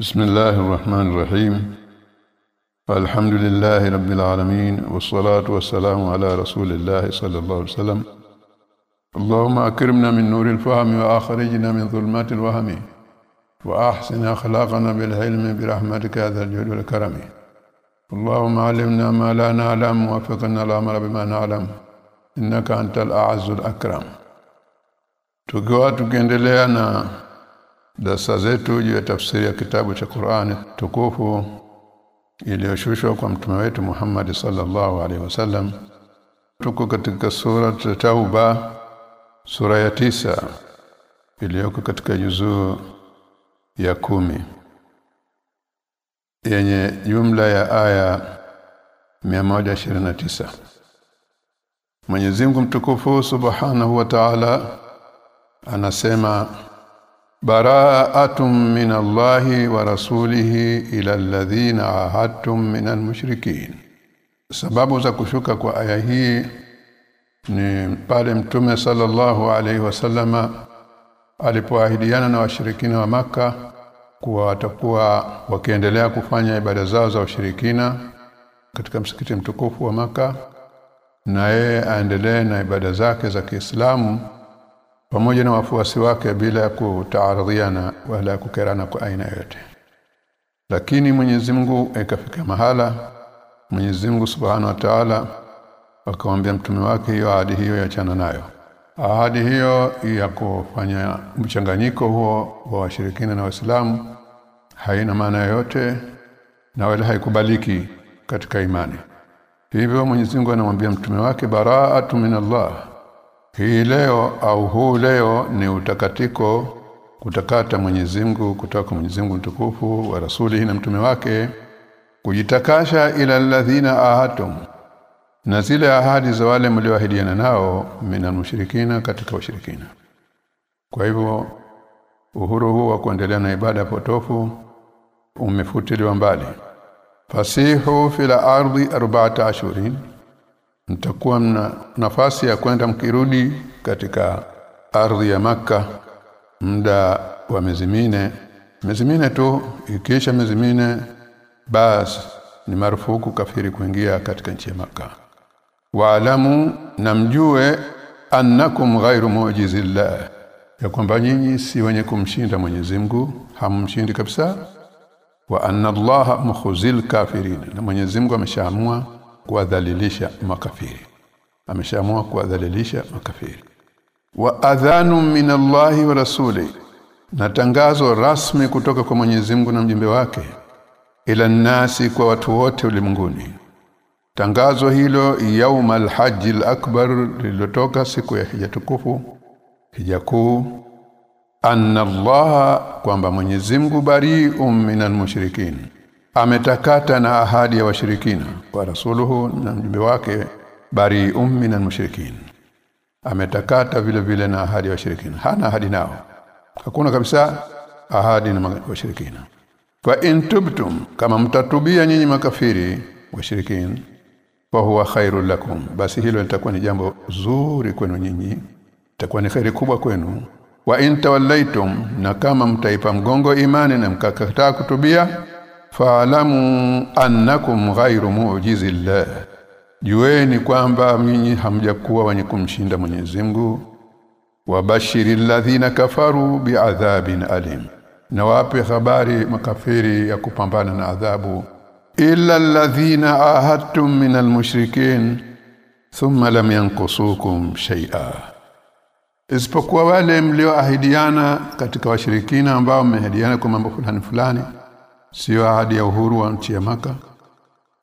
بسم الله الرحمن الرحيم. الحمد لله رب العالمين والصلاة والسلام على رسول الله صلى الله عليه وسلم. اللهم أكرمنا من نور الفهم وأخرجنا من ظلمات الوهم وأحسن أخلاقنا بالعلم برحمتك ذا الجود والكرم اللهم علمنا ما لا نعلم وفقنا الأمر بما نعلم. إنك أنت الأعز الأكرم. Tukiwa tukiendelea na darasa zetu juu ya tafsiri ya kitabu cha Qur'ani tukufu iliyoshushwa kwa mtume wetu Muhammad sallallahu alaihi wasallam tuko katika sura Tauba sura ya tisa iliyoko katika juzuu ya kumi yenye jumla ya aya 129 Mwenyezi Mungu mtukufu Subhanahu wa Ta'ala anasema bara'atun min Allahi wa rasulihi ila alladhina ahadtum min almushrikin sababu za kushuka kwa aya hii ni pale mtume sallallahu alaihi wasallama alipoahidiana na washirikina wa maka kuwa watakuwa wakiendelea kufanya ibada zao za ushirikina katika msikiti mtukufu wa maka na yeye aendelee na ibada zake za Kiislamu pamoja na wafuasi wake bila ya kutaaradhiana wala kukerana kwa aina yote lakini Mwenyezi Mungu ikafika mahala Mwenyezi Mungu Subhanahu wa Ta'ala akamwambia mtume wake hiyo ahadi hiyo yachana nayo. Ahadi hiyo ya kufanya mchanganyiko huo wa washirikina na waislamu haina maana yoyote na wala haikubaliki katika imani. Hivyo Mwenyezi Mungu anamwambia mtume wake bara'atu min Allah hii leo au huu leo ni utakatiko kutakata Mwenyezi Mungu kutoka kwa Mwenyezi Mungu mtukufu wa rasuli na mtume wake kujitakasha ila alladhina ahatum na zile ahadi za wale mlioahidiana nao mina mushrikina katika ushirikina. Kwa hivyo uhuru huu wa kuendelea na ibada potofu umefutiliwa mbali. Fasihu fil ardi arba'ata ashurin mtakuwa mna nafasi ya kwenda mkirudi katika ardhi ya maka muda wa miezi mine mine tu ikiisha miezi mine basi ni marufuku kafiri kuingia katika nchi ya maka waalamu na mjue annakum ghairu mu'jizillah ya kwamba nyinyi si wenye kumshinda Mwenyezi Mungu hammshindi kabisa. Wa anna Allah mukhzil kafirin na Mwenyezi Mungu ameshaamua kuwadhalilisha makafiri. Ameshaamua kuwadhalilisha makafiri. Wa adhanu min Allahi wa rasuli na tangazo rasmi kutoka kwa Mwenyezi Mungu na mjumbe wake ila nasi kwa watu wote ulimwenguni. Tangazo hilo yaumal hajjil akbar lililotoka siku ya hija tukufu hija kuu anna Allah kwamba Mwenyezi Mungu bari'un minal mushrikin ametakata na ahadi ya washirikina wa rasuluhu na mjumbe wake bari ummi na mushrikin ametakata vile vile na ahadi ya washirikina. Hana ahadi nao. Hakuna kabisa ahadi na washirikina. Fa intubtum kama mtatubia nyinyi makafiri washirikina fa huwa khairul lakum. Basi hilo litakuwa ni jambo zuri kwenu nyinyi itakuwa ni khairi kubwa kwenu. Wa in tawallaitum na kama mtaipa mgongo imani na mkakataa kutubia faalamu annakum ghairu mu'jizillah. Jueni kwamba nyinyi hamjakuwa wenye kumshinda Mwenyezi Mungu. Wabashiril ladhina kafaru bi'adhabin alim. Na wape habari makafiri ya kupambana na adhabu. Illa alladhina ahadtum min mushrikin thumma lam yanqusukum shay'a. Isipokuwa wale mlioahidiana katika washirikina ambao mmeahidiana kwa mambo fulani fulani sio ahadi ya uhuru wa nchi ya maka.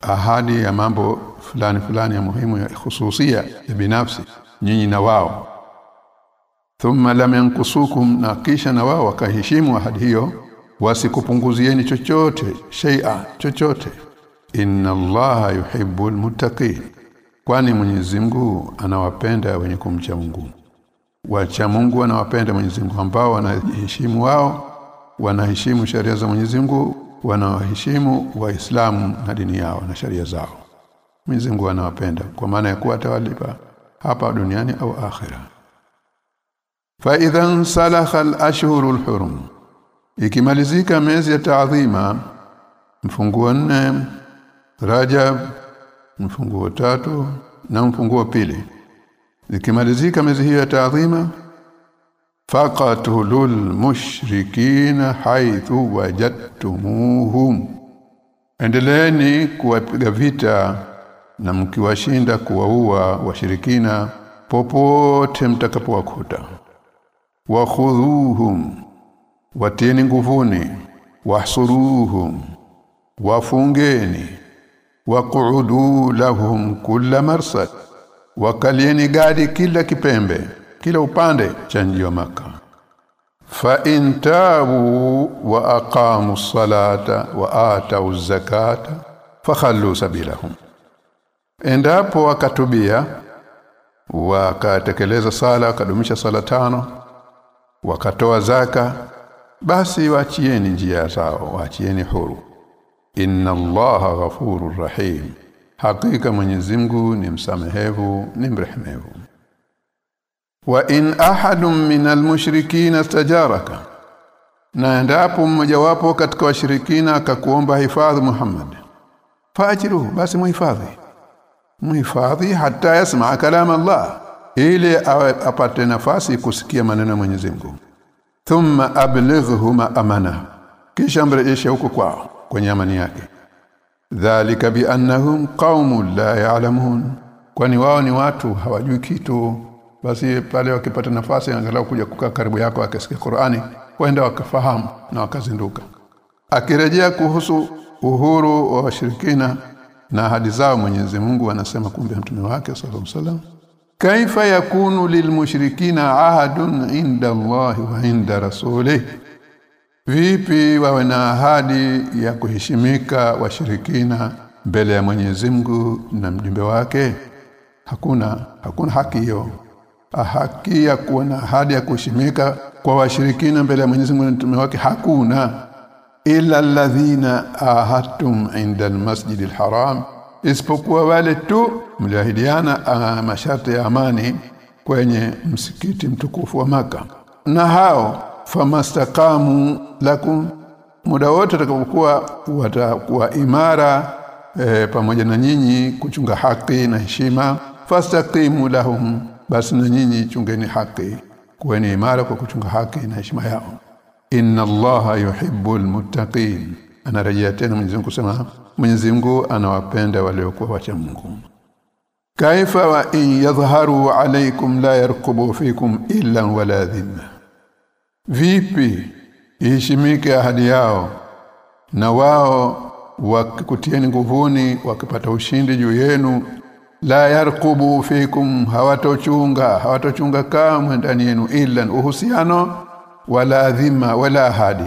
Ahadi ya mambo fulani fulani ya muhimu ya hususia ya binafsi nyinyi na wao. Thumma lam yankusukum na kisha na wao wakaheshimu ahadi hiyo wasikupunguzieni chochote shay'a chochote. Inna allaha yuhibbul muttaqin kwani Mwenyezi Mungu anawapenda wenye kumcha Mungu. Wacha Mungu anawapenda Mwenyezi Mungu ambao wanaheshimu wao wanaheshimu sheria za Mwenyezi Mungu wanawaheshimu waislamu na dini yao na sharia zao. Mwenyezi Mungu anawapenda kwa maana ya kuwa atawalipa hapa duniani au akhira fa idhan salakha al-ashhurul hurum ikimalizika miezi ya taadhima mfunguo nne Rajab mfunguo tatu na mfunguo pili. Ikimalizika miezi hiyo ya taadhima faqatulul mushrikina haythu wajadtumuhum. Endeleeni kuwapiga vita na mkiwashinda kuwaua washirikina popote mtakapowakuta. Wakhudhuhum watieni nguvuni wahsuruhum wafungeni waqudu lahum kulla marsad wakalieni gadi kila kipembe kila upande cha mji maka fa in tabu wa aqamu salata wa atau zakata fakhallu sabilahum. Endapo wakatubia wakatekeleza sala wakadumisha sala tano wakatoa zaka basi waachieni njia zao waachieni huru. Inna allaha ghafurur rahim. Hakika Mwenyezi Mungu ni msamehevu ni mrehemevu wa in ahadun min mushrikina istajaraka na endapo mmojawapo katika washirikina akakuomba hifadhi Muhammad faajiruhu basi muhifadhi. Muhifadhi hata yasma kalam Allah ili apate nafasi kusikia maneno ya Mwenyezi Mungu. Thumma ablighhuma amana. Kisha mrejeshe huko kwao kwenye amani yake. Dhalika bi annahum qaumun la ya'lamun. Kwani wao ni watu hawajui kitu basi pale wakipata nafasi angalau kuja kukaa karibu yako akisikia Qur'ani waenda wakafahamu na wakazinduka. Akirejea kuhusu uhuru wa washirikina na ahadi zao Mwenyezi Mungu anasema kumbe mtume wake sallallahu wasallam kaifa yakunu lilmushrikina ahadun inda Allah wa inda rasuli vipi wawe na ahadi ya kuheshimika washirikina mbele ya Mwenyezi Mungu na mjumbe wake? Hakuna hakuna haki hiyo haki ya kuwa na ahadi ya kuheshimika kwa washirikina mbele ya Mwenyezi Mungu mtume wake hakuna. Ila alladhina ahadtum inda almasjid alharam isipokuwa wale tu mliahidiana masharti ya amani kwenye msikiti mtukufu wa maka. Na hao famastaqamu lakum muda wote watakapokuwa watakuwa imara e, pamoja na nyinyi kuchunga haki na heshima fastaqimu lahum basi na nyinyi chungeni haki. Kuweni imara kwa kuchunga haki na heshima yao. Inna allaha yuhibbul muttaqin. Anarejea tena Mwenyezi Mungu kusema Mwenyezi Mungu anawapenda waliokuwa wacha Mungu. Kaifa wa in yadhharu alaykum la yarqubu fikum illa wala dhimma. Vipi iheshimike ahadi yao na wao wakikutieni nguvuni wakipata ushindi juu yenu la yarqubu fikum hawatochunga hawatochunga kamwe ndani yenu illa uhusiano wala dhima wala ahadi.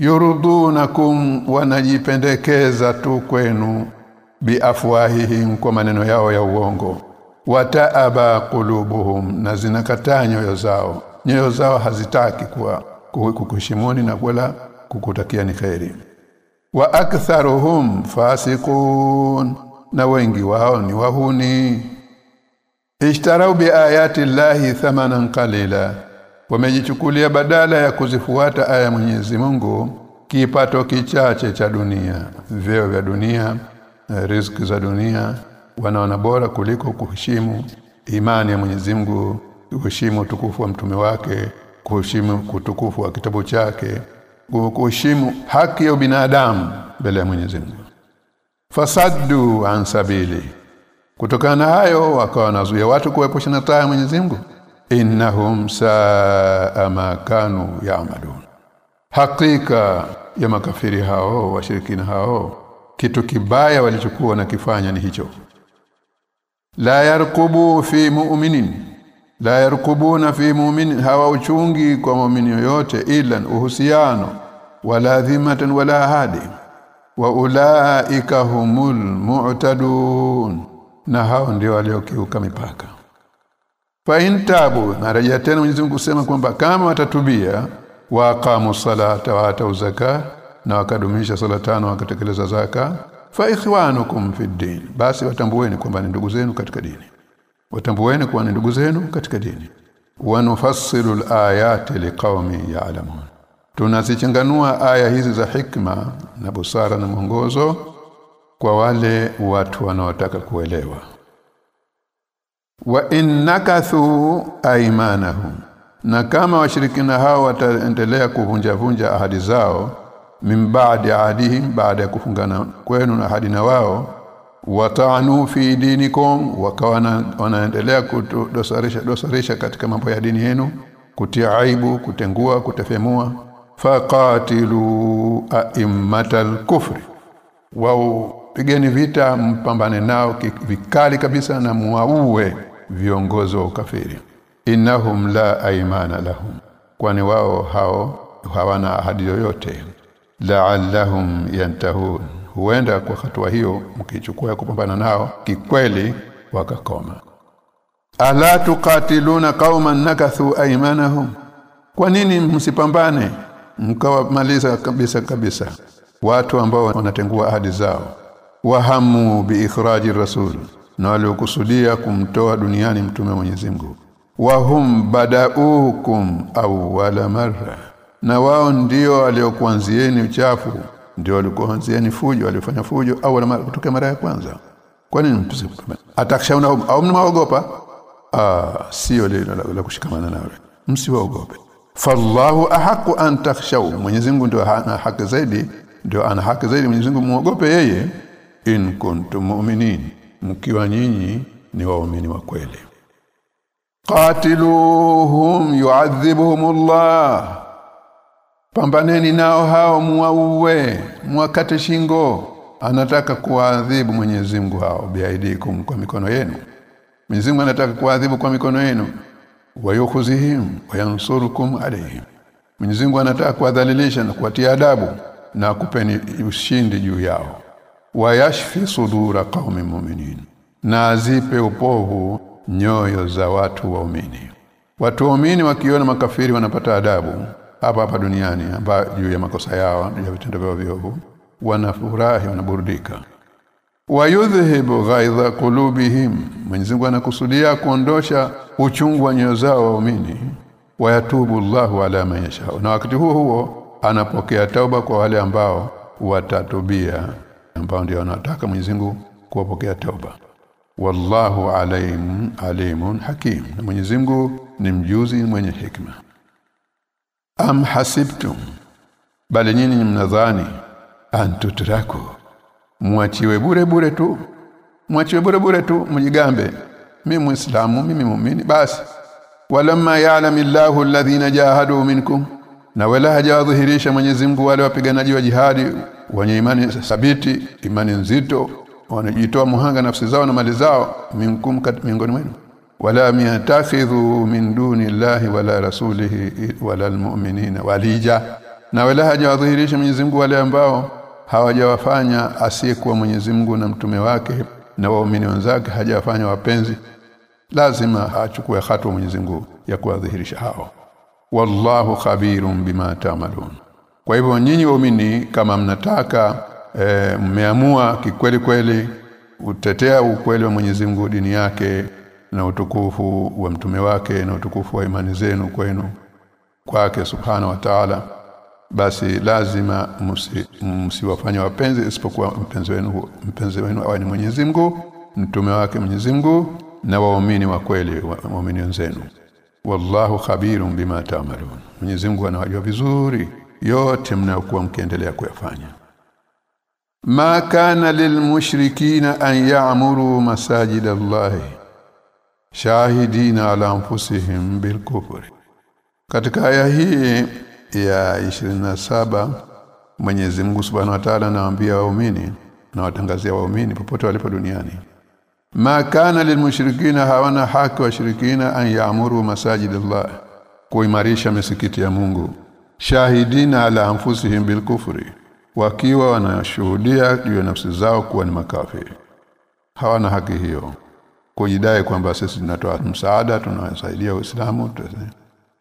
Yurudunakum wanajipendekeza tu kwenu biafwahihim kwa maneno yao ya uongo. Wataaba qulubuhum na zinakataa nyoyo zao. Nyoyo zao hazitaki kuwa kukuheshimuni na wala kukutakia ni khairi. Wa aktharuhum fasiqun na wengi wao ni wahuni. Ishtarau bi ayati llahi thamanan qalila. Wamejichukulia badala ya kuzifuata aya Mwenyezi Mungu kipato kichache cha dunia. Vyeo vya dunia riziki za dunia wanaona bora kuliko kuheshimu imani ya Mwenyezi Mungu kuheshimu utukufu wa mtume wake kuheshimu kutukufu wa kitabu chake kuheshimu haki ya binadamu mbele ya Mwenyezi Mungu fasaddu an sabili. Kutokana na hayo wakawa wanazuia watu kuepusha na taa ya Mwenyezi Mungu. Innahum saa ma kanu ya'malun. Hakika ya makafiri hao washirikina hao kitu kibaya walichokuwa nakifanya ni hicho. La yarkubu fi mu'minin. La yarkubuna fi mu'min hawa uchungi kwa mu'mini yoyote ila uhusiano wala dhimatan wala ahadi wa ulaika humul mu'tadun na hao ndio waliokiuka mipaka. Fa intabu narejea tena Mwenyezi Mungu kusema kwamba kama watatubia waqamu salata wa atu zaka na wakadumisha sala tano wakatekeleza zaka fa ikhwanukum fi din basi watambueni kwamba ni ndugu zenu katika dini. Watambueni kuwa ni ndugu zenu katika dini. Wa nufassilu alayati liqaumi ya'lamun tunazichanganua aya hizi za hikma na busara na mwongozo kwa wale watu wanaotaka kuelewa. Wa innakathu aymanahum na kama washirikina hao wataendelea kuvunja vunja ahadi zao min ahadihim baada ya kufungana kwenu na ahadi na wao wataanu fi dinikum wakawa wanaendelea kudosarisha dosarisha katika mambo ya dini yenu kutia aibu kutengua kutefemua faqatilu a'immatal kufri. Wao pigeni vita mpambane nao vikali kabisa na muaue viongozi wa ukafiri. Innahum la aimana lahum. Kwani wao hao hawana ahadi yoyote. La'allahum yantahun. Huenda kwa hatua hiyo mkichukua kupambana nao kikweli wakakoma. Ala tuqatiluna qauman nakathu aymanahum? Kwa nini msipambane mkawamaliza kabisa kabisa. Watu ambao wanatengua ahadi zao. Wahamu biikhraji rasul na waliokusudia kumtoa duniani mtume wa Mwenyezi Mungu. Wahum badaukum awwala marra. Na wao ndio waliokuanzieni uchafu ndio walikuanzieni fujo walifanya fujo au mara kutoka mara ya kwanza. Kwa nini atakshauna au mnaogopa? Ah sio lile la kushikamana nawe. Msiwaogope fallahu ahaku an takhshaw. Mwenyezi Mungu ndio ana haki zaidi ndio ana haki zaidi. Mwenyezi Mungu muogope yeye. In kuntum mu'minin mkiwa nyinyi ni waumini wa kweli. Qatiluhum yu'adhibuhumullah. Pambaneni nao hao muwauwe mwakate shingo. Anataka kuadhibu Mwenyezi Mungu hao biaidikum kwa mikono yenu. Mwenyezi Mungu anataka kuadhibu kwa mikono yenu wayukhuzihim wayansurukum alayhim Mwenyezi Mungu anataka kuadhalilisha na kuwatia adabu na kupeni ushindi juu yao. Wayashfi sudura qaumi mu'minin na azipe upovu nyoyo za watu waumini. Watu waumini wakiona makafiri wanapata adabu hapa hapa duniani hapa juu ya makosa yao ya vitendo vyao viovu wanafurahi wanaburudika wayudhhibu ghaidha qulubihim. Mwenyezi Mungu anakusudia kuondosha uchungu wa nyoyo zao waumini. Wayatubu Allahu ala man yasha na wakati huo huo anapokea tauba kwa wale ambao watatubia ambao ndio wanataka Mwenyezi Mungu kuwapokea tauba. Wallahu alim alimun hakim. Mwenyezi Mungu ni mjuzi mwenye hikma. Am hasibtum? Bali nyinyi mnadhani antutraku mwachiwe bure bure tu. Mwachiwe bure bure tu mjigambe. Mimi muislamu mimi muumini basi. Walamma ya'lamillahu alladhina jahadu minkum. Na wala hajawadhihirisha Mwenyezi Mungu wale wapiganaji wa jihadi wenye imani thabiti imani nzito wanajitoa muhanga nafsi zao na mali zao minkum miongoni mwenu. Wala miatakhidhu min duni llahi wala rasulihi wala almu'minina walija. Na wala hajawadhihirisha Mwenyezi Mungu wale ambao hawajawafanya asiyekuwa Mwenyezi Mungu na mtume wake na waumini wenzake hajawafanya wapenzi lazima achukue hatua Mwenyezi Mungu ya kuwadhihirisha hao. Wallahu khabirun bima ta'malun. Kwa hivyo nyinyi waumini kama mnataka e, mmeamua kikweli kweli utetea ukweli wa Mwenyezi Mungu dini yake na utukufu wa mtume wake na utukufu wa imani zenu kwenu kwake subhana wa ta'ala basi lazima msiwafanye msi wapenzi isipokuwa mpenzi wenu mpenzi wenu awe ni Mwenyezi Mungu mtume wake Mwenyezi Mungu na waumini wa kweli waumini wenzenu. Wallahu khabirun bima ta'malun. Mwenyezi Mungu anawajua vizuri yote mnayokuwa mkiendelea kuyafanya. Ma kana lilmushrikina an ya'muru masajid Allah shahidina ala anfusihim bilkufri katika aya hii ya 27 Mwenyezi Mungu Subhanahu wa Ta'ala anawaambia waumini na watangazia waumini popote walipo duniani. Ma kana lilmushrikina hawana haki washirikina an yaamuru masajid Allah kuimarisha misikiti ya Mungu. Shahidina ala anfusihim bilkufri wakiwa wanashuhudia juu ya nafsi zao kuwa ni makafiri. Hawana haki hiyo. Kujidai kwamba sisi tunatoa msaada tunawasaidia Uislamu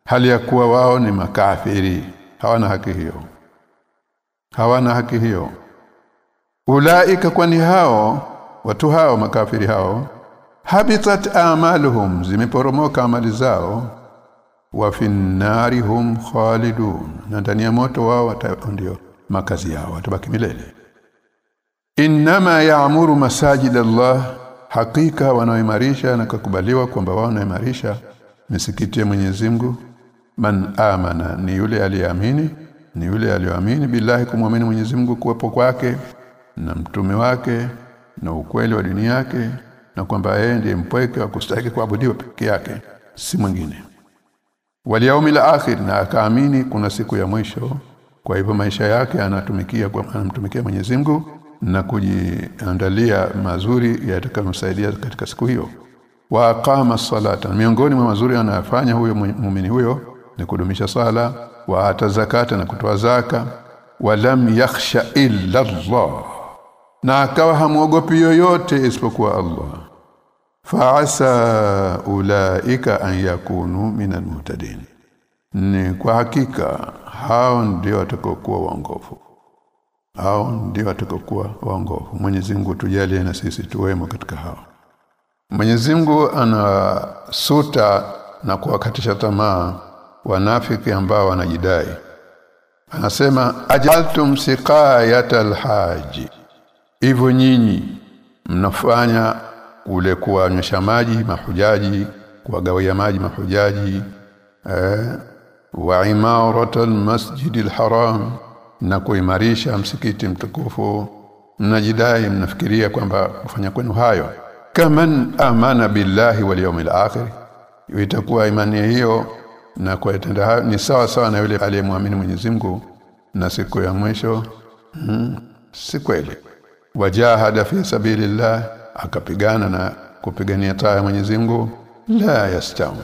hali ya kuwa wao ni makafiri. Hawana haki hiyo. Hawana haki hiyo. Ulaika kwani hao watu hao makafiri hao habitat amaluhum zimeporomoka amali zao. Wa finnarihum khalidun na ndani ya moto wao ndio makazi yao watabaki milele. Inma ya'muru masajid Allah hakika wanaoimarisha na kukubaliwa kwamba wao wanaimarisha misikiti ya Mwenyezi Mungu man amana ni yule aliyeamini ni yule aliyoamini billahi kumwamini Mwenyezi Mungu kuwepo kwake na mtume wake na ukweli wa dini yake na kwamba yeye ndiye mpweke wa kustahili kuabudiwa peke yake si mwingine. Waliyaumil akhir na akaamini kuna siku ya mwisho. Kwa hivyo maisha yake anatumikia kwa anamtumikia Mwenyezi Mungu na kujiandalia mazuri yatakayomsaidia katika siku hiyo. Wa aqama salata miongoni mwa mazuri anayofanya huyo muumini huyo ni kudumisha sala wa ata zakata na kutoa zaka wa lam yakhsha illa Allah. Na akawa hamuogopi yoyote isipokuwa Allah. Faasa ulaika an yakunu minal muhtadin. Ni kwa hakika hao ndio watakokuwa waongofu. Hao ndio watakokuwa waongofu. Mwenyezi Mungu tujalie na sisi tuwemo katika hao. Mwenyezi Mungu anasuta na kuwakatisha tamaa wanafiki ambao wanajidai. Anasema ajaltum siqayatal haji hivyo nyinyi mnafanya kule kuwanyesha maji mahujaji kuwagawia maji mahujaji eh, wa imaratal masjidil haram na kuimarisha msikiti mtukufu. Mnajidai mnafikiria kwamba kufanya kwenu hayo. Kaman amana billahi wal yawmil akhir. Itakuwa imani hiyo na kwa tenda hayo ni sawa sawa na yule aliyemwamini Mwenyezi Mungu na siku ya mwisho. Hmm, si kweli. Wajahada fi sabilillah akapigana na kupigania taa ya Mwenyezi Mungu. La yastawi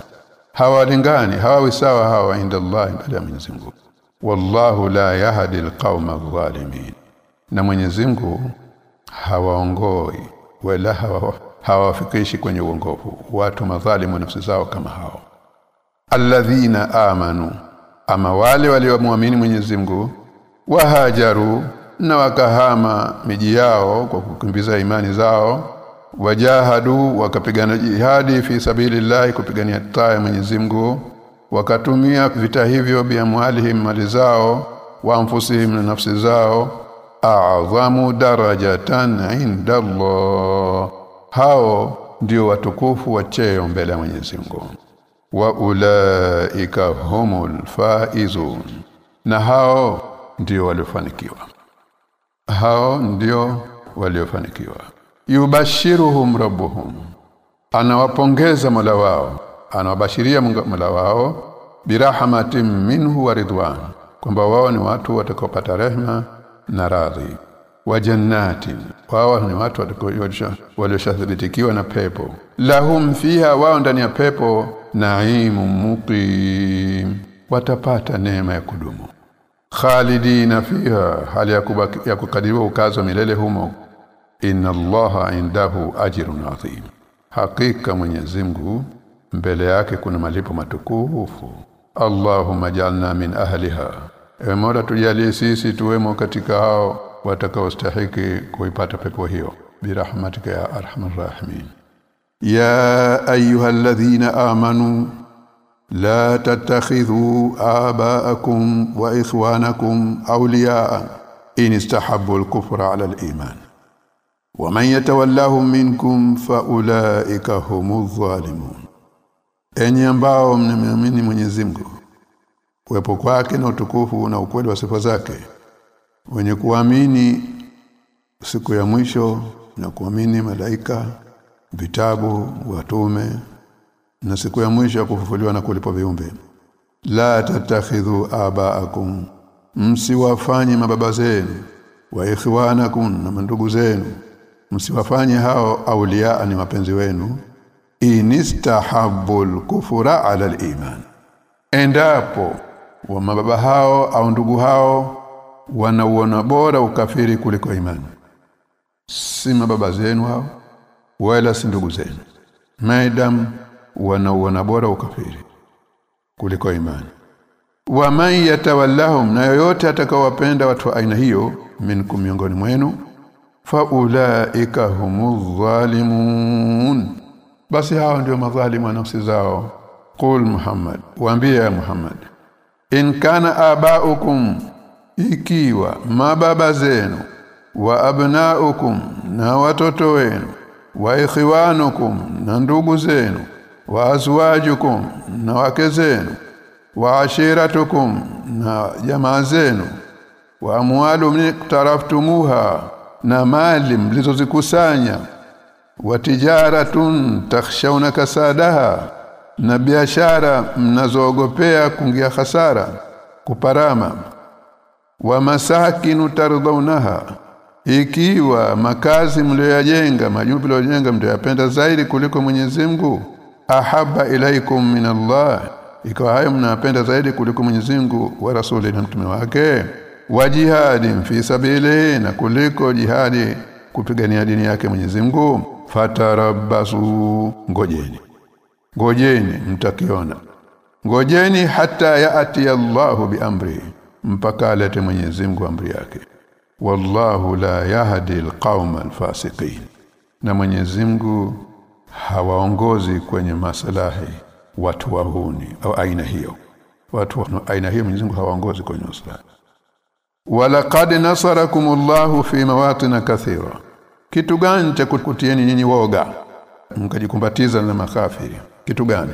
hawalingani hawawi sawa hawa inda Allah mbele ya Mwenyezi Mungu. Wallahu la yahdi alqauma adh-dhalimin. Na Mwenyezi Mungu hawaongoi wala hawa hawafikishi kwenye uongofu. Watu madhalimu nafsi zao kama hao alladhina amanu ama wale waliomuamini Mwenyezi Mungu wahajaru na wakahama miji yao kwa kukimbiza imani zao wajahadu wakapigana jihadi fi sabilillahi kupigania taa ya Mwenyezi Mungu wakatumia vita hivyo biamwalihim mali zao wa anfusihim na nafsi zao a'zamu darajatan inda Allah hao ndio watukufu wa cheo mbele ya Mwenyezi Mungu wa ulaika humul faizun. Na hao ndio waliofanikiwa. Hao ndio waliofanikiwa. Yubashiruhum rabbuhum. Anawapongeza mola wao. Anawabashiria mola wao birahmatin minhu wa ridwan kwamba wao ni watu watakaopata rehema na radhi. Wa jannatin. Wao ni watu waliothibitikiwa na pepo. Lahum fiha wao ndani ya pepo naimu muqim. Watapata neema ya kudumu. Khalidina fiha hali ya, kubaki, ya kukadiriwa ukazo milele humo. Inna allaha indahu ajrun adhim. Hakika Mwenyezi Mungu mbele yake kuna malipo matukufu. Allahumma jalna min ahliha. Ewe Mola tujalie sisi tuwemo katika hao watakaostahiki kuipata pepo hiyo. Birahmatika ya arhamar rahimin ya ayyuhalladhina amanu la tattakhidhu aba'akum wa ikhwanakum awliya'a in istahabbu al-kufra 'ala al-iman ومن يتولهم منكم فاولئك هم الظالمون enyi ambao mnaamini Mwenyezi Mungu kuwepo kwake na utukufu na ukweli wa sifa zake wenye kuamini siku ya mwisho na kuamini malaika vitabu watume na siku ya mwisho ya kufufuliwa na kulipo viumbe. La tatakhidhu abaakum msiwafanye mababa zenu wa ikhwanakum na mandugu zenu. Msiwafanye hao aulia ni mapenzi wenu. Inistahabbul kufura ala aliman endapo wa mababa hao au ndugu hao wanauona bora ukafiri kuliko imani. Si mababa zenu hao wala si ndugu zenu. Madam wanauona bora ukafiri kuliko imani. Wa man yatawallahum na yoyote atakawapenda watu wa aina hiyo minkum miongoni mwenu faulaika humudh zalimun. Basi hao ndio madhalimu nafsi zao. Qul muhammad waambie ya muhammad in kana abaukum ikiwa mababa zenu wa abnaukum na watoto wenu wa ikhwanukum na ndugu zenu wa azwajukum na wake zenu wa ashiratukum na jamaa zenu wa amwalu miktaraftumuha na mali mlizozikusanya wa tijaratun takhshawna kasadaha na biashara mnazoogopea kungia hasara kuparama wa masakinu tardaunaha ikiwa makazi mlioyajenga majumba mlioyajenga mtayapenda zaidi kuliko Mwenyezi Mungu? Ahaba ilaikum min Allah ikawa hayo mnapenda zaidi kuliko Mwenyezi Mungu wa rasuli na mtume wake? Wa jihadi fi sabili na kuliko jihadi kupigania dini yake Mwenyezi Mungu? Fatarabbasu. Ngojeni. Ngojeni mtakiona. Ngojeni hata yaati Allahu biamri mpaka alete Mwenyezi Mungu amri yake wallahu la yahdi alqauma alfasiqin. Na Mwenyezi Mungu hawaongozi kwenye maslahi watu wahuni au aina hiyo. Watu aina hiyo Mwenyezi Mungu hawaongozi kwenye maslahi. Walaqad nasarakumullahu fi mawatin kathira. Kitu gani cha kukutieni nyinyi woga? Mkajikumbatiza na makafiri. Kitu gani?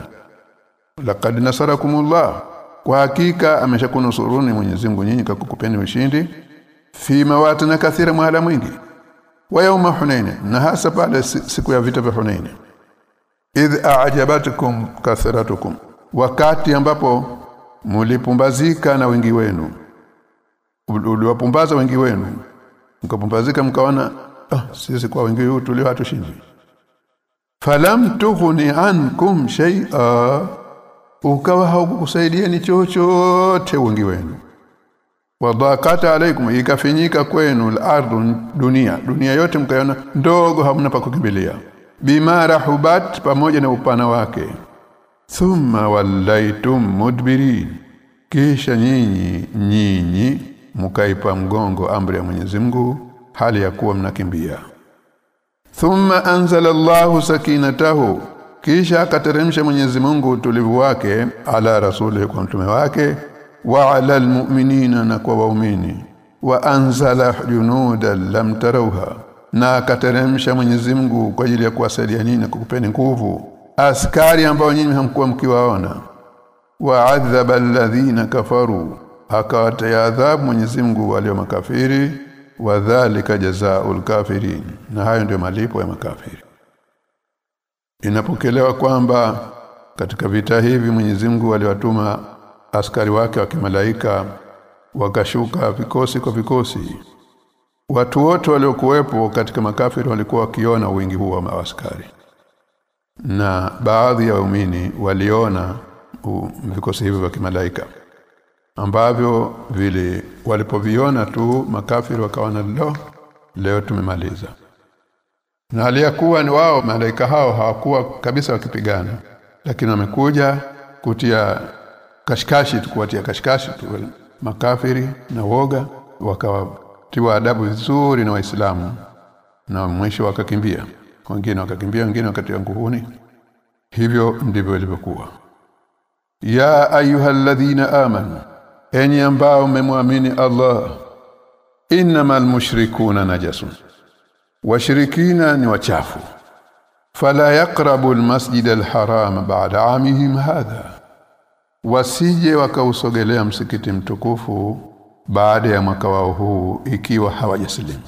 Laqad nasarakumullah kwa hakika ameshakunusuruni Mwenyezi Mungu nyinyi kakukupeni ushindi fi mawatin kathira mahala mwingi. Wa yawma hunain na hasa pale siku ya vita vya hunain. Idh a'jabatkum kathratukum wakati ambapo mulipumbazika na wengi wenu. Uliwapumbaza wengi wenu. Mkapumbazika mkaona ah, sisi kwa wengi wetu tulio hatushindi falam tughni ankum shay'a ukawa haukusaidieni chochote wengi wenu wadhaqata alaikum ikafinyika kwenu al-ardu dunia. Dunia yote mkaiona ndogo hamna pa kukimbilia. Bima rahubat pamoja na upana wake. Thumma wallaitum mudbirin. Kisha nyinyi nyinyi mkaipa mgongo amri ya Mwenyezi Mungu hali ya kuwa mnakimbia. Thumma anzala Allahu sakinatahu. Kisha akateremsha Mwenyezi Mungu utulivu wake ala rasuli kwa mtume wake wa ala almu'minina na kwa waumini. Wa anzala junudan lam tarawha na akateremsha Mwenyezi Mungu kwa ajili ya kuwasaidia nyinyi na kukupeni nguvu. Askari ambao nyinyi hamkuwa mkiwaona. Wa adhaba alladhina kafaru akawatia adhabu Mwenyezi Mungu walio makafiri. Wa dhalika jazaa'ul kafirin na hayo ndio malipo ya makafiri. Inapokelewa kwamba katika vita hivi Mwenyezi Mungu aliwatuma askari wake wa kimalaika wakashuka vikosi kwa vikosi. Watu wote waliokuwepo katika makafiri walikuwa wakiona wingi huo wa askari na baadhi ya waumini waliona vikosi hivyo vya kimalaika ambavyo vile walipoviona tu makafiri wakaona lo leo tumemaliza. Na aliyakuwa ni wao malaika hao hawakuwa kabisa wakipigana lakini wamekuja kutia kashikashi tukuwatia kashikashi tu makafiri na woga wakawatiwa adabu vizuri na waislamu. Na mwisho wakakimbia. Wengine wakakimbia wengine wakatiwa nguhuni. Hivyo ndivyo ilivyokuwa. Ya ayyuhalladhina amanu enyi ambao mmemwamini Allah innamal mushrikuna najasun. Washirikina ni wachafu. Fala yaqrabu almasjid alharam ba'da amihim hadha wasije wakausogelea msikiti mtukufu baada ya mwaka wao huu ikiwa hawajasilimu.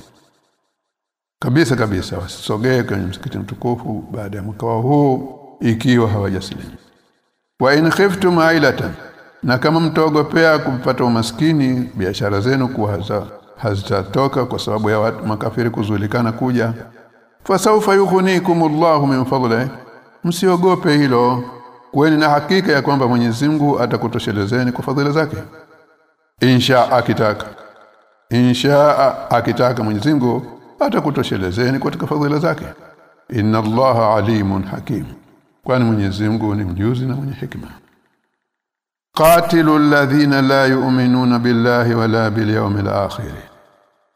Kabisa kabisa wasisogee kwenye msikiti mtukufu baada ya mwaka wao huu ikiwa hawajasilimu. Wa in khiftum ailatan na kama mtogopea kupata umaskini biashara zenu kuwa hazitatoka kwa sababu ya watu makafiri kuzulikana kuja. Fasaufa yughnikumullahu min fadlihi msiogope hilo kweni na hakika ya kwamba Mwenyezi Mungu atakutoshelezeni kwa fadhila zake. Insha akitaka. Insha akitaka Mwenyezi Mungu atakutoshelezeni katika fadhila zake. Inna Allaha alimun hakim. Kwani Mwenyezi Mungu ni mjuzi na mwenye hikima qatilul ladhina la yu'minuna billahi wala bil yawmil akhir.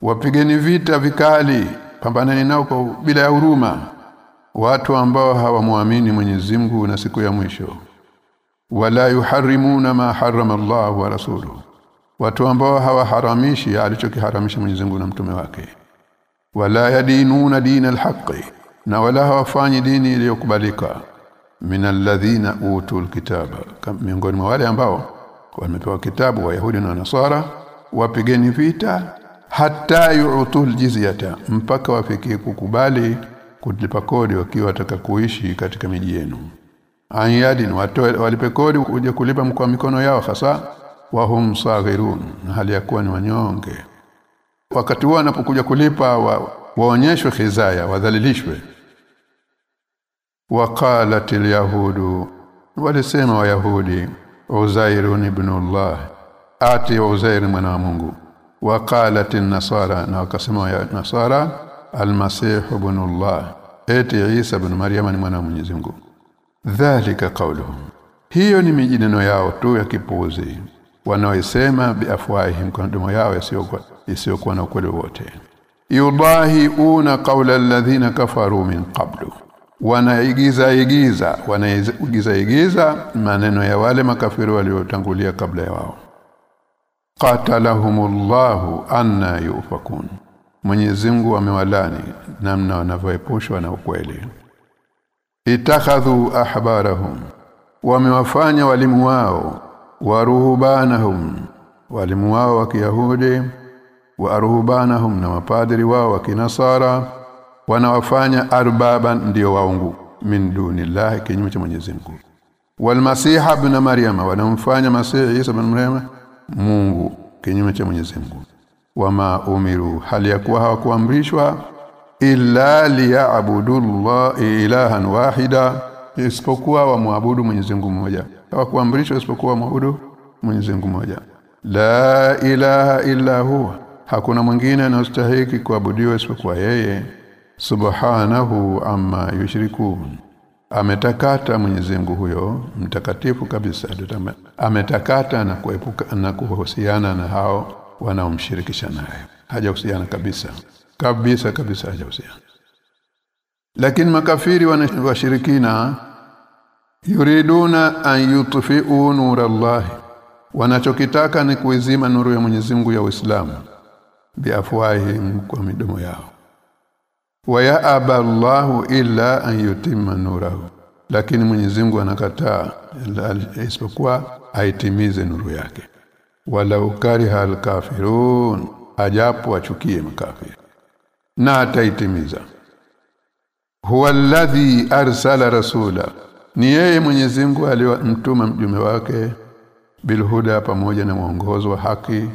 Wapigeni vita vikali pambaneni nao bila ya huruma watu ambao hawamwamini Mwenyezi Mungu na siku ya mwisho. Wala yuharimuna ma harama Allah wa rasulu watu ambao hawaharamishi alichokiharamisha Mwenyezi Mungu na mtume wake. Wala yadinuna dina alhaqi na wala hawafanyi dini iliyokubalika. Min alladhina utul kitaba miongoni mwa wale ambao wamepewa kitabu wa Yahudi na Nasara wapigeni vita hata yu'tul jizyata mpaka wafikie kukubali kulipa kodi wakiwa wataka kuishi katika miji yenu. Ayadin watoe walipe kodi kuja kulipa kwa mikono yao hasa wahum saghirun hali ya kuwa ni wanyonge. Wakati huo anapokuja kulipa wa, waonyeshwe khizaya wadhalilishwe. Waqalat alyahudu walisema wayahudi uzairun ibn Allah ati uzair mwana wa Mungu. Waqalat an-nasara na wakasema ya nasara al-masih ibn Allah eti Isa ibn Maryam ni mwana wa Mwenyezi Mungu. Dhalika qauluhum hiyo ni mijineno yao tu ya kipuzi wanaoisema biafwahihim kwa ndomo yao isiyokuwa isiyokuwa na ukweli wote yudahiuna qawla alladhina kafaru min qablu. Wanaigiza igiza wanaigiza igiza maneno ya wale makafiri waliotangulia kabla ya wao. Qatalahumullahu anna yufakun Mwenyezi Mungu amewalani namna wanavyoepushwa na ukweli. Itakhadhu ahbarahum wamewafanya walimu wao waruhubanahum walimu wao wa Kiyahudi wa ruhubanahum na mapadri wao wa Kinasara wanawafanya arbaban ndio waungu min dunillahi kinyume cha Mwenyezi Mungu. Walmasih ibn maryama wanamfanya masih Isa ibn Maryama Mungu kinyume cha Mwenyezi Mungu wama umiru. Hali ya kuwa hawakuamrishwa? Illa liya'budullah ilahan wahida isipokuwa wamwabudu Mwenyezi Mungu mmoja. Hawakuamrishwa isipokuwa waabudu Mwenyezi Mungu mmoja. La ilaha illa huwa. Hakuna mwingine anastahili kuabudiwa isipokuwa yeye. Subhanahu amma yushrikun. Ametakata Mwenyezi Mungu huyo mtakatifu kabisa. Ametakata na kuepuka na kuhusiana na hao wanaomshirikisha naye. Hajahusiana kabisa. Kabisa kabisa hajahusiana. Lakini makafiri wanashirikina yuriduna an yutfi'u nura wanachokitaka ni kuizima nuru ya Mwenyezi Mungu ya Uislamu biafwahihim kwa midomo yao. Wa ya aballahu illa an yutimma nurahu. Lakini Mwenyezi Mungu anakataa isipokuwa aitimize nuru yake walau kariha alkafirun ajapo achukie makafiri. Na ataitimiza. Huwa alladhi arsala rasula ni yeye Mwenyezi Mungu aliyomtuma mjume wake bilhuda pamoja na mwongozo wa haki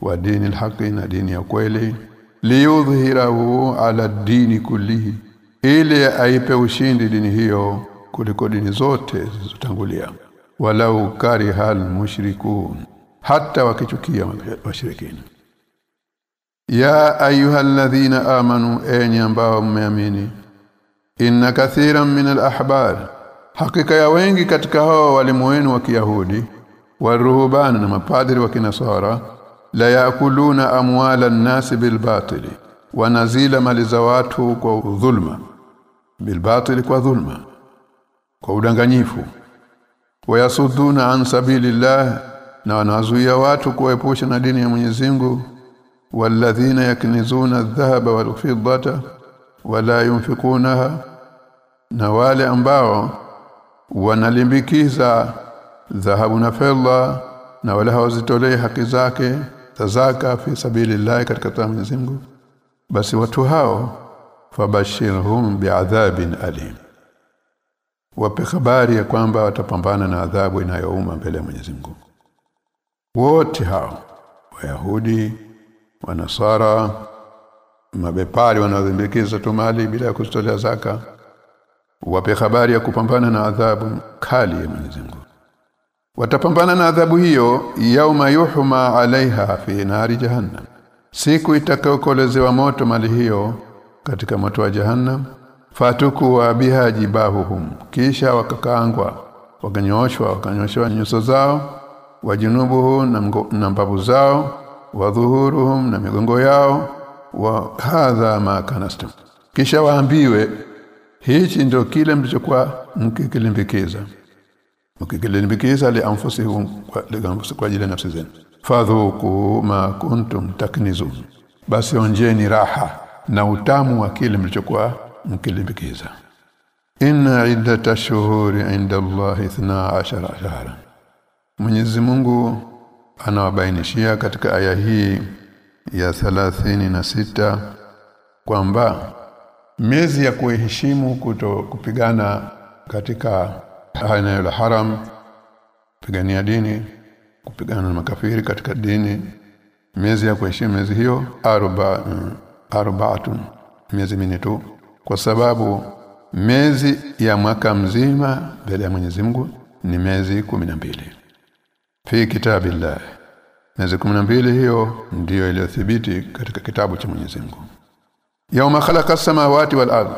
wa dini alhaqi na dini ya kweli liyudhhirahu ala dini kullihi ili aipe ushindi dini hiyo kuliko dini zote zilizotangulia. Walau karihal mushrikun hata wakichukia washirikina. Ya ayyuhalladhina amanu enyi ambao mmeamini inna kathiran min al-ahbar hakika ya wengi katika hao walimu wenu wa Kiyahudi waruhubana na mapadri wa Kinasara la yakuluna amwala an-nas bilbatili wanazila mali za watu kwa dhulma bilbatili kwa dhulma kwa udanganyifu wayasuduna an sabilillah na wanazuia watu kuepusha na dini ya Mwenyezi Mungu. Walladhina yaknizuna adh-dhahaba wal-fiddata wala yunfikunaha na wale ambao wanalimbikiza dhahabu na fedha na wala hawazitolei haki zake tazaka fi sabilillah katika taa Mwenyezi Mungu. Basi watu hao fabashirhum bi'adhabin alim wape habari ya kwamba watapambana na adhabu inayouma mbele ya Mwenyezi Mungu wote hao wayahudi wanasara mabepari wanaodhimbikiza tu mali bila ya kustolea zaka wape habari ya kupambana na adhabu kali ya Mwenyezi Mungu. Watapambana na adhabu hiyo yauma yuhma alaiha fi nari jahannam. Siku itakayokolezewa moto mali hiyo katika moto wa jahannam fatuku wa biha jibahuhum. Kisha wakakaangwa wakanyooshwa wakanyoshwa nyuso zao wajunubuhu na mbavu zao wa dhuhuruhum na migongo yao wa hadha ma kanastum. Kisha waambiwe hichi ndio kile mlichokuwa mkikilimbikiza mkikilimbikiza li anfusihum kwa ajili ya nafsi zenu. Fadhuku ma kuntum taknizun. Basi onjeni raha na utamu wa kile mlichokuwa mkilimbikiza inna iddata shuhuri inda Allah 12 shahra Mwenyezi Mungu anawabainishia katika aya hii ya thalathini na sita kwamba miezi ya kuheshimu kuto kupigana katika eneo la haram kupigania dini kupigana na makafiri katika dini miezi ya kuheshimu miezi hiyo arba arbaatun miezi minne tu kwa sababu miezi ya mwaka mzima mbele ya Mwenyezi Mungu ni miezi mbili fi kitabillah. Miezi mbili hiyo ndiyo iliyothibiti katika kitabu cha Mwenyezi Mungu. Yauma khalaqa samawati wal ardh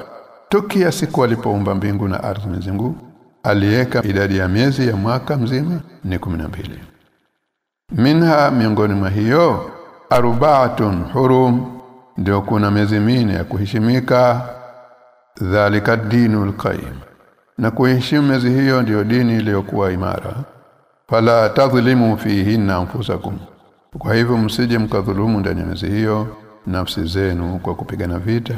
tukia siku alipoumba mbingu na ardhi Mwenyezi Mungu aliweka idadi ya miezi ya mwaka mzima ni mbili. Minha miongoni mwa hiyo arbaatun hurum ndio kuna miezi minne ya kuheshimika. Dhalika dinul qayyim na kuheshimu miezi hiyo ndiyo dini iliyokuwa imara fala tadhlimu fihinna anfusakum. Kwa hivyo msije mkadhulumu ndani ya miezi hiyo nafsi zenu kwa kupigana vita.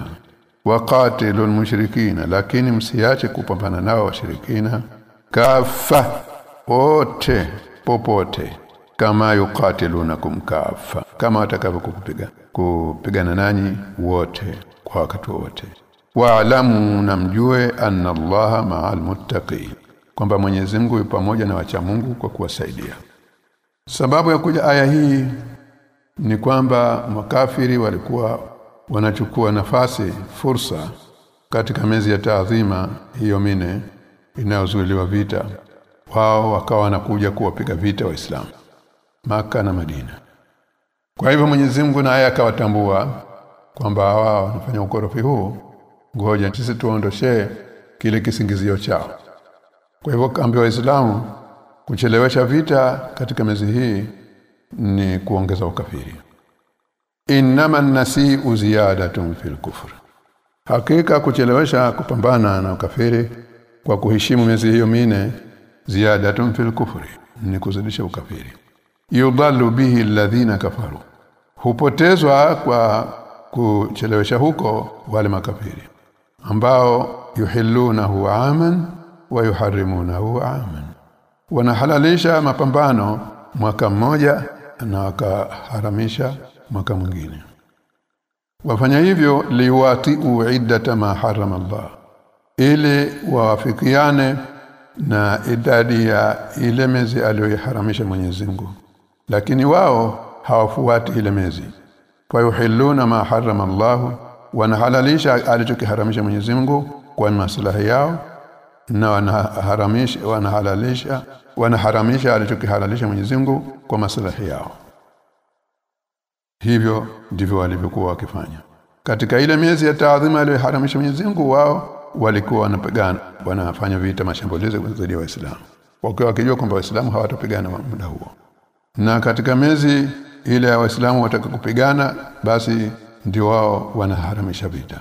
Waqatilul mushrikina lakini msiache kupambana nao washirikina. Kafa wote popote. Kama yuqatilunakum kafa kama watakavyokupiga kupigana nanyi wote kwa wakati wote waalamu namjue anna allaha ma'al muttaqin kwamba Mwenyezi Mungu yupo pamoja na wacha Mungu kwa kuwasaidia. Sababu ya kuja aya hii ni kwamba makafiri walikuwa wanachukua nafasi fursa katika mezi ya taadhima hiyo mine inayozuiliwa vita. Wao wakawa wanakuja kuwapiga vita waislamu maka na Madina. Kwa hivyo Mwenyezi Mungu naye akawatambua kwamba wao wanafanya ukorofi huu. Ngoja sisi tuondoshe kile kisingizio chao kwa hivyo kaambia waislamu kuchelewesha vita katika mezi hii ni kuongeza ukafiri. Innama nasiu ziyadatun fil kufr. Hakika kuchelewesha kupambana na ukafiri kwa kuheshimu mezi hiyo mine ziyadatun fil kufri ni kuzidisha ukafiri. Yudallu bihi alladhina kafaru. Hupotezwa kwa kuchelewesha huko wale makafiri ambao yuhillunahu aman wa yuharrimunahu aman. Wanahalalisha mapambano mwaka mmoja na wakaharamisha mwaka mwingine. Wafanya hivyo liwati uiddata ma harama Allah ili wawafikiane na idadi ya ile mezi aliyoharamisha Mwenyezi Mungu. Lakini wao hawafuati ile mezi kwa yuhilluna ma harama Allah wanahalalisha alichokiharamisha Mwenyezi Mungu kwa maslahi yao na wanaharamisha wanahalalisha wanaharamisha alichokihalalisha Mwenyezi Mungu kwa maslahi yao. Hivyo ndivyo walivyokuwa wakifanya. Katika ile miezi ya taadhima aliyoharamisha Mwenyezi Mungu wao walikuwa wanapigana wanafanya vita mashambulizi dhidi ya Waislamu wakiwa wakijua kwamba Waislamu hawatapigana muda huo. Na katika miezi ile ya Waislamu wataka kupigana basi ndio wao wanaharamisha vita.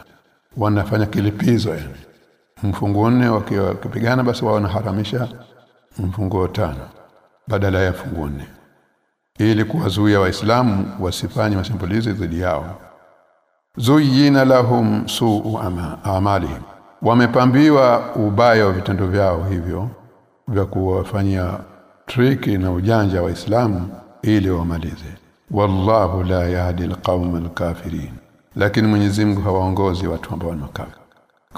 Wanafanya kilipizo yani mfungo nne wakipigana basi wao wanaharamisha mfungo tano badala ya fungo nne. Ili kuwazuia waislamu wasifanye mashambulizi dhidi yao. Zuyina lahum suu ama amalihim. Wamepambiwa ubaya wa vitendo vyao hivyo vya kuwafanyia triki na ujanja waislamu ili wamalize. Wallahu la yahdi alqawma alkafirin. Lakini Mwenyezi Mungu hawaongozi watu ambao ni makafiri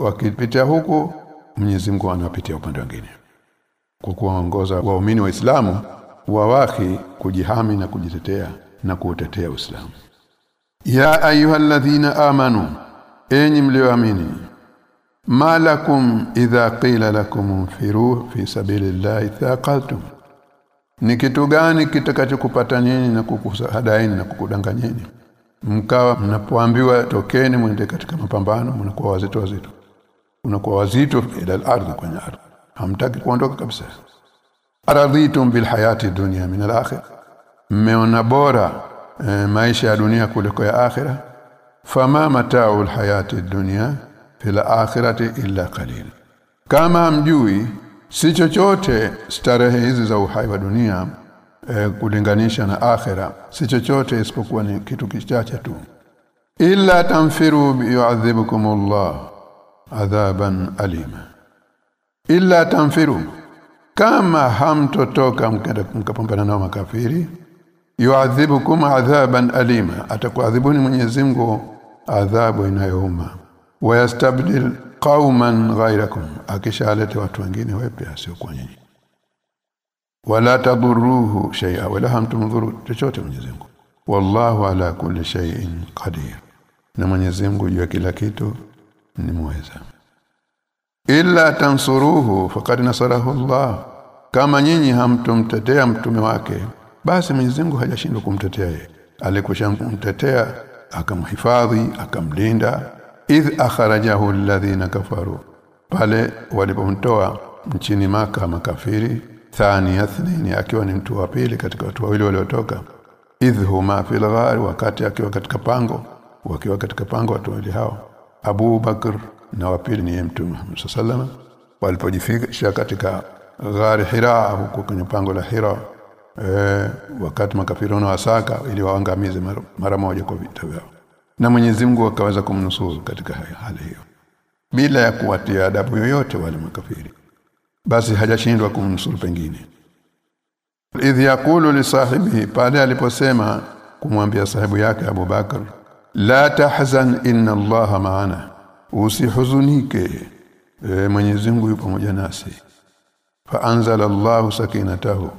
wakipitia huku Mwenyezi Mungu anapitia upande mwingine kwa kuwaongoza waumini waislamu wawaki kujihami na kujitetea na kuutetea Uislamu. Ya ayyuhalladhina amanu enyi mlioamini malakum idha qila lakum firu fi sabilillahi thaqaltum ni kitu gani kitakachokupata nyinyi na kukusahadaini na kukudanganyeni? Mkawa mnapoambiwa tokeni mwende katika mapambano mnakuwa wazito wazito unakuwa wazito ila al-ardh kwenye ardhi. Hamtaki kuondoka kabisa. Aradhitum bil hayati dunya min al-akhirah. Mmeona bora e, maisha ya dunia kuliko ya akhira fama mata'ul al-hayati dunya fil akhirati illa qalil. Kama mjui si chochote starehe hizi za uhai wa dunia e, kulinganisha na akhira si chochote isipokuwa ni kitu kichache tu. Illa tanfiru yu'adhibukumullah adhaban alima. Illa tanfiru kama hamtotoka mkapambana nao makafiri yu'adhibukum adhaban alima. Atakuadhibuni Mwenyezi Mungu adhabu inayouma. Wayastabdil qauman ghayrakum. Akishalete watu wengine wapya sio kwa nyinyi. Wala tadurruhu shay'a. Wala hamtumdhuru chochote Mwenyezi Mungu. Wallahu ala kulli shay'in qadir. Na Mwenyezi Mungu kila kitu ni muweza illa tansuruhu faqad nasarahu Allah. Kama nyinyi hamtumtetea mtume wake basi Mwenyezi Mungu hajashindwa kumtetea yeye. Alikushamtetea akamhifadhi akamlinda. Idh akharajahu alladhina kafaru. Pale walipomtoa nchini maka makafiri thani athnini akiwa ni mtu wa pili katika watu wawili waliotoka. Idh huma fil ghar wakati akiwa katika pango wakiwa katika pango watu wawili hao Abu Bakr na wa pili ni mtume Muhammad walipojifikisha katika ghari Hira huko kwenye pango la Hira e, wakati makafiri wasaka ili waangamize mara, moja kwa vita vyao. Na Mwenyezi Mungu akaweza kumnusuru katika hali hiyo bila ya kuwatia adabu yoyote wale makafiri. Basi hajashindwa kumnusuru pengine. Idh yaqulu li sahibihi pale aliposema kumwambia sahibu yake Abu Bakar la tahzan inna Allaha ma'ana. Usihuzunike. E, Mwenyezi Mungu yupo pamoja nasi. Fa anzala Allahu sakinatahu.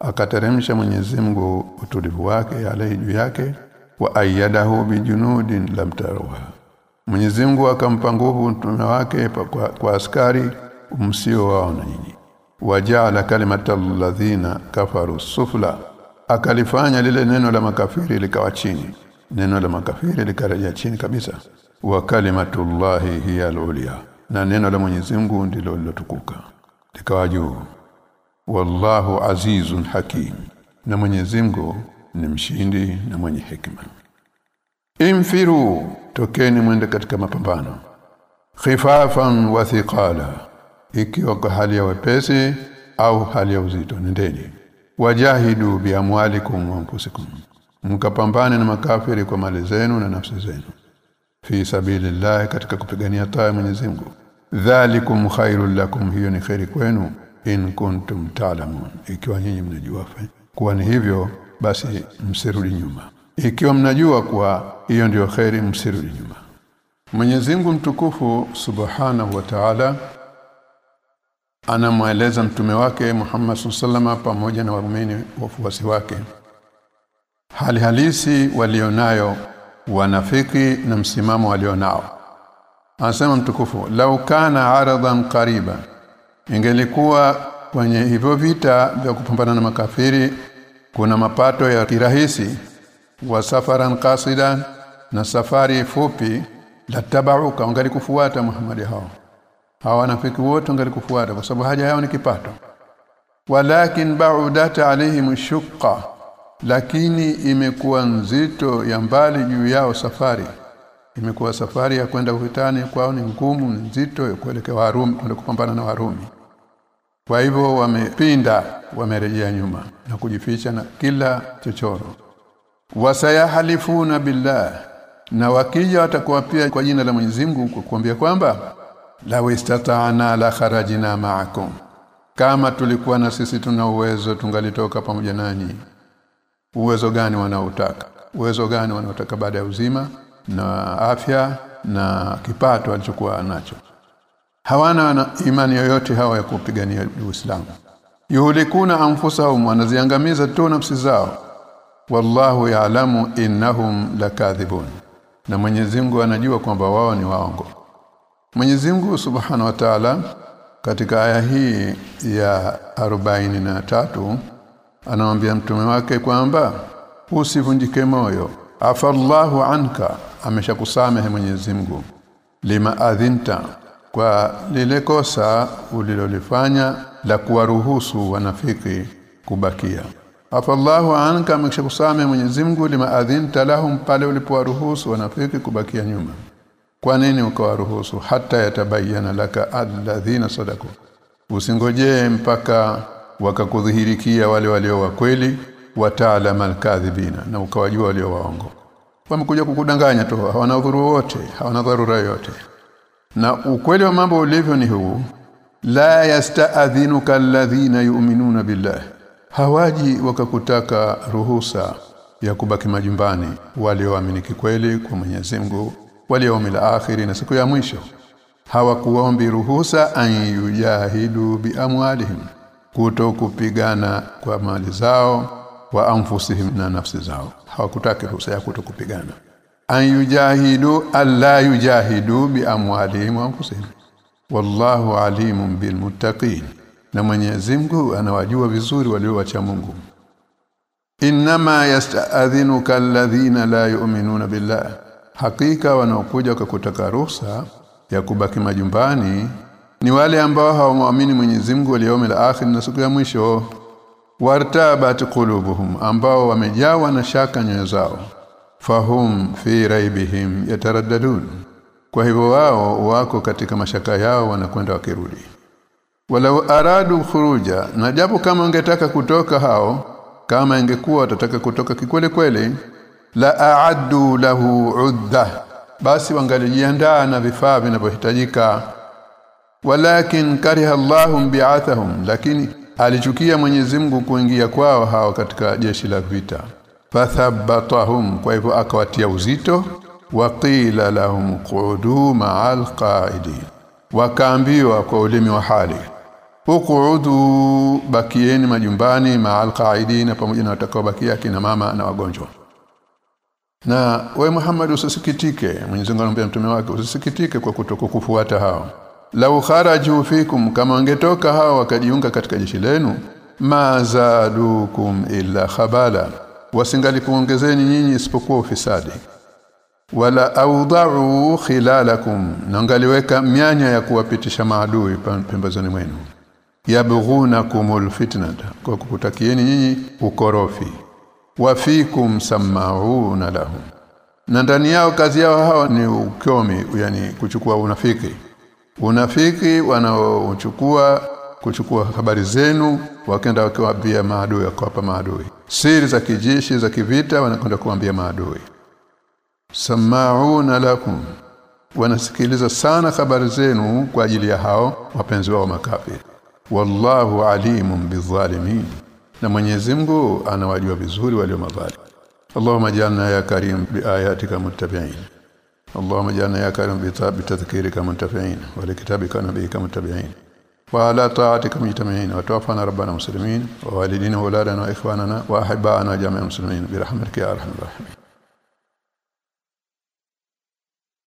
Akateremsha Mwenyezi Mungu utulivu wake alai juu yake. Wa ayyadahu bijunudin lam tarawha. Mwenyezi Mungu akampa nguvu mtume wake kwa, kwa askari msio waona nyinyi. Wajala kalimata alladhina kafaru sufla. Akalifanya lile neno la makafiri likawa chini neno la makafiri likarejea chini kabisa. Wa kalimatullahi hiya alulia na neno la Mwenyezi Mungu ndilo lilotukuka likawa juu. Wallahu azizun hakim. Na Mwenyezi Mungu ni mshindi na mwenye hekima. Imfiru tokeni mwende katika mapambano. Khifafan wa thiqala. Ikiwa kwa hali ya wepesi au hali ya uzito nendeni. Wajahidu biamwalikum wa anfusikum mkapambane na makafiri kwa mali zenu na nafsi zenu. Fi sabilillah katika kupigania taa Mwenyezi Mungu. Dhalikum khairul lakum hiyo ni khairi kwenu in kuntum ta'lamun. Ikiwa nyinyi mnajua kuwa ni hivyo basi msirudi nyuma. Ikiwa mnajua kuwa hiyo ndiyo khairi msirudi nyuma. Mwenyezi Mungu mtukufu Subhanahu wa Ta'ala anamweleza mtume wake Muhammad sallallahu pamoja na waumini wafuasi wake hali halisi walionayo wanafiki na msimamo walionao. Anasema mtukufu lau kana aradan qariba. Ingelikuwa kwenye hivyo vita vya kupambana na makafiri kuna mapato ya kirahisi wa safaran qasidan na safari fupi la tabauka wangalikufuata Muhammad hao. Hawa wanafiki wote wangalikufuata kwa sababu haja yao ni kipato. Walakin ba'udat alaihim shuqqa lakini imekuwa nzito ya mbali juu yao safari. Imekuwa safari ya kwenda vitani kwao ni ngumu nzito ya kuelekea Warumi kwenda kupambana na Warumi. Kwa hivyo wamepinda wamerejea nyuma na kujificha na kila chochoro. Wasayahalifuna billah na wakija watakuwa pia kwa jina la Mwenyezi Mungu kuambia kwamba la istata'na la kharajina ma'akum. Kama tulikuwa na sisi tuna uwezo tungalitoka pamoja nanyi uwezo gani wanaotaka? Uwezo gani wanaotaka baada ya uzima na afya na kipato alichokuwa nacho? Hawana na imani yoyote hawa ya kupigania Uislamu. Yuhlikuna anfusahum wanaziangamiza tu nafsi zao. Wallahu ya'lamu innahum lakadhibun. Na Mwenyezi Mungu anajua kwamba wao ni waongo. Mwenyezi Mungu Subhanahu wa Ta'ala katika aya hii ya 43 anamwambia mtume wake kwamba usivunjike moyo. Afallahu anka. Ameshakusamehe Mwenyezi Mungu. Lima adhinta. Kwa lile kosa ulilolifanya la kuwaruhusu wanafiki kubakia. Afallahu anka. Ameshakusamehe Mwenyezi Mungu. Lima adhinta lahum. Pale ulipowaruhusu wanafiki kubakia nyuma. Kwa nini ukawaruhusu? Hata yatabayana laka alladhina sadaku usingojee mpaka wakakudhihirikia wale walio wa kweli wataalama alkadhibina na ukawajua walio waongo. Wamekuja kukudanganya tu hawana udhuru wote hawana dharura yote na ukweli wa mambo ulivyo ni huu la yastaadhinuka alladhina yu'minuna billah. Hawaji wakakutaka ruhusa ya kubaki majumbani walioamini kweli kwa Mwenyezi Mungu walioamil akhiri na siku ya mwisho. Hawakuombi ruhusa an yujahidu biamwalihim kuto kupigana kwa mali zao wa anfusihim na nafsi zao. Hawakutaki ruhusa ya kutokupigana. An yujahidu alla yujahidu biamwalihim wa anfusihim. Wallahu alimun bil muttaqin. Na Mwenyezi Mungu anawajua vizuri walio wacha Mungu. Inma yasta'dhinuka alladhina la yu'minuna billah. Hakika wanaokuja kwa kutaka ruhusa ya kubaki majumbani ni wale ambao hawamwamini Mwenyezi Mungu waliomela la akhir na siku ya mwisho. Wartabat qulubuhum ambao wamejawa na shaka nyoyo zao. Fahum fi raibihim yataraddadun. Kwa hivyo wao wako katika mashaka yao wanakwenda wakirudi. Walau aradu khuruja na japo kama wangetaka kutoka hao kama ingekuwa watataka kutoka kikweli kweli la aaddu lahu udda basi wangalijiandaa na vifaa vinavyohitajika walakin kariha Allahu bi'athahum lakini alichukia Mwenyezi Mungu kuingia kwao hao katika jeshi la vita. Fathabatahum kwa hivyo akawatia uzito. Waqila lahum qudu ma'al qa'idin wakaambiwa kwa ulimi wa hali uqudu bakieni majumbani ma'al qa'idin pamoja na watakaobakia kina mama na wagonjwa. Na we Muhammad usisikitike Mwenyezi Mungu anamwambia mtume wake usisikitike kwa kutokufuata hao lau kharaju fikum kama wangetoka hawa wakajiunga katika jeshi lenu mazadukum illa khabala wasingali kuongezeni nyinyi isipokuwa ufisadi. Wala awda'u khilalakum nangaliweka mianya ya kuwapitisha maadui pembezoni mwenu. Yabghunakumul fitnata kwa kukutakieni nyinyi ukorofi. Wafikum sammauna lahum na ndani yao kazi yao hawa ni ukomi yani kuchukua unafiki unafiki wanaochukua kuchukua habari zenu wakenda wakiwaambia maadui wakiwapa maadui. Siri za kijeshi za kivita wanakwenda kuambia maadui. Samauna lakum. Wanasikiliza sana habari zenu kwa ajili ya hao wapenzi wao makafiri. Wallahu alimun bizalimin. Na Mwenyezi Mungu anawajua vizuri walio madhalimu. Allahumma jalna ya karim biayatika muttabi'in Allahumma jalna ya karim bitadhkirika muntafi'in wa likitabika nabiyika muttabi'in wa ala ta'atika mujtami'in wa tawaffana rabbana muslimin wa walidina wa auladana wa ikhwanana wa